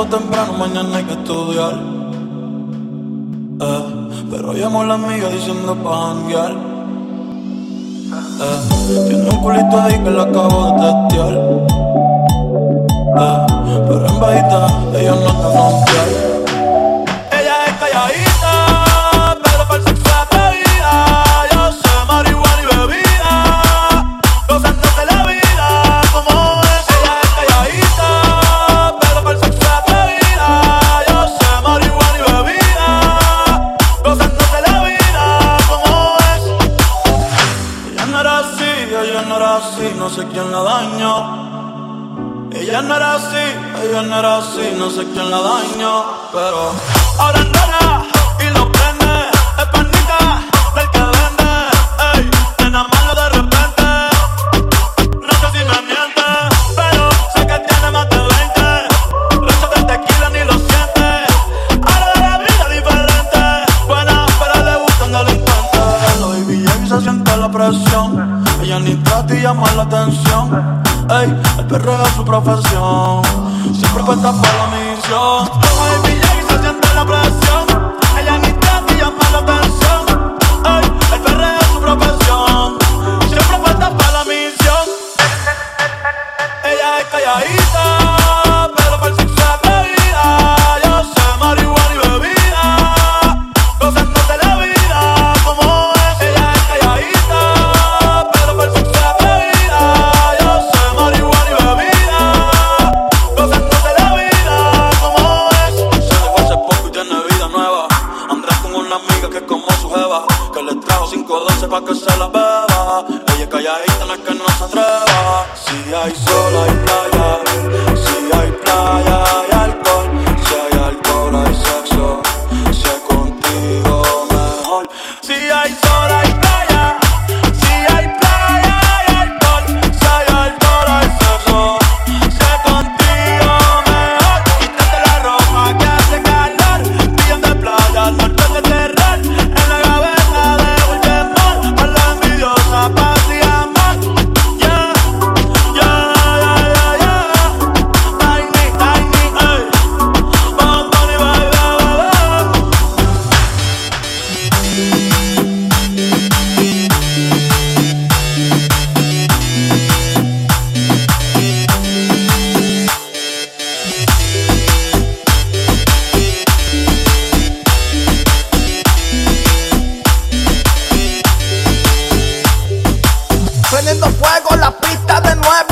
levanto temprano, mañana hay que estudiar. Eh, pero llamo a la amiga diciendo pa' janguear. Eh, tiene un culito ahí que la acabo de testear. Eh, pero en bajita, ella no te frontear. Ella no era así, ella no era así, no sé quién la dañó, pero ahora no y lo prende, es panita del que vende, ey, nena malo de repente, no sé si me miente, pero sé que tiene más de 20, Recho de tequila ni lo siente, ahora de la vida diferente, buena pero le gustan delincuentes, lo y se siente la presión, trata y llama la atención. Ey, el perro es su profesión. Siempre cuenta para la misión. Pa' que se la beba. Ella es calladita, no es que no se atreva. Si hay sol, hay playa. Si hay Aziz, Aziz.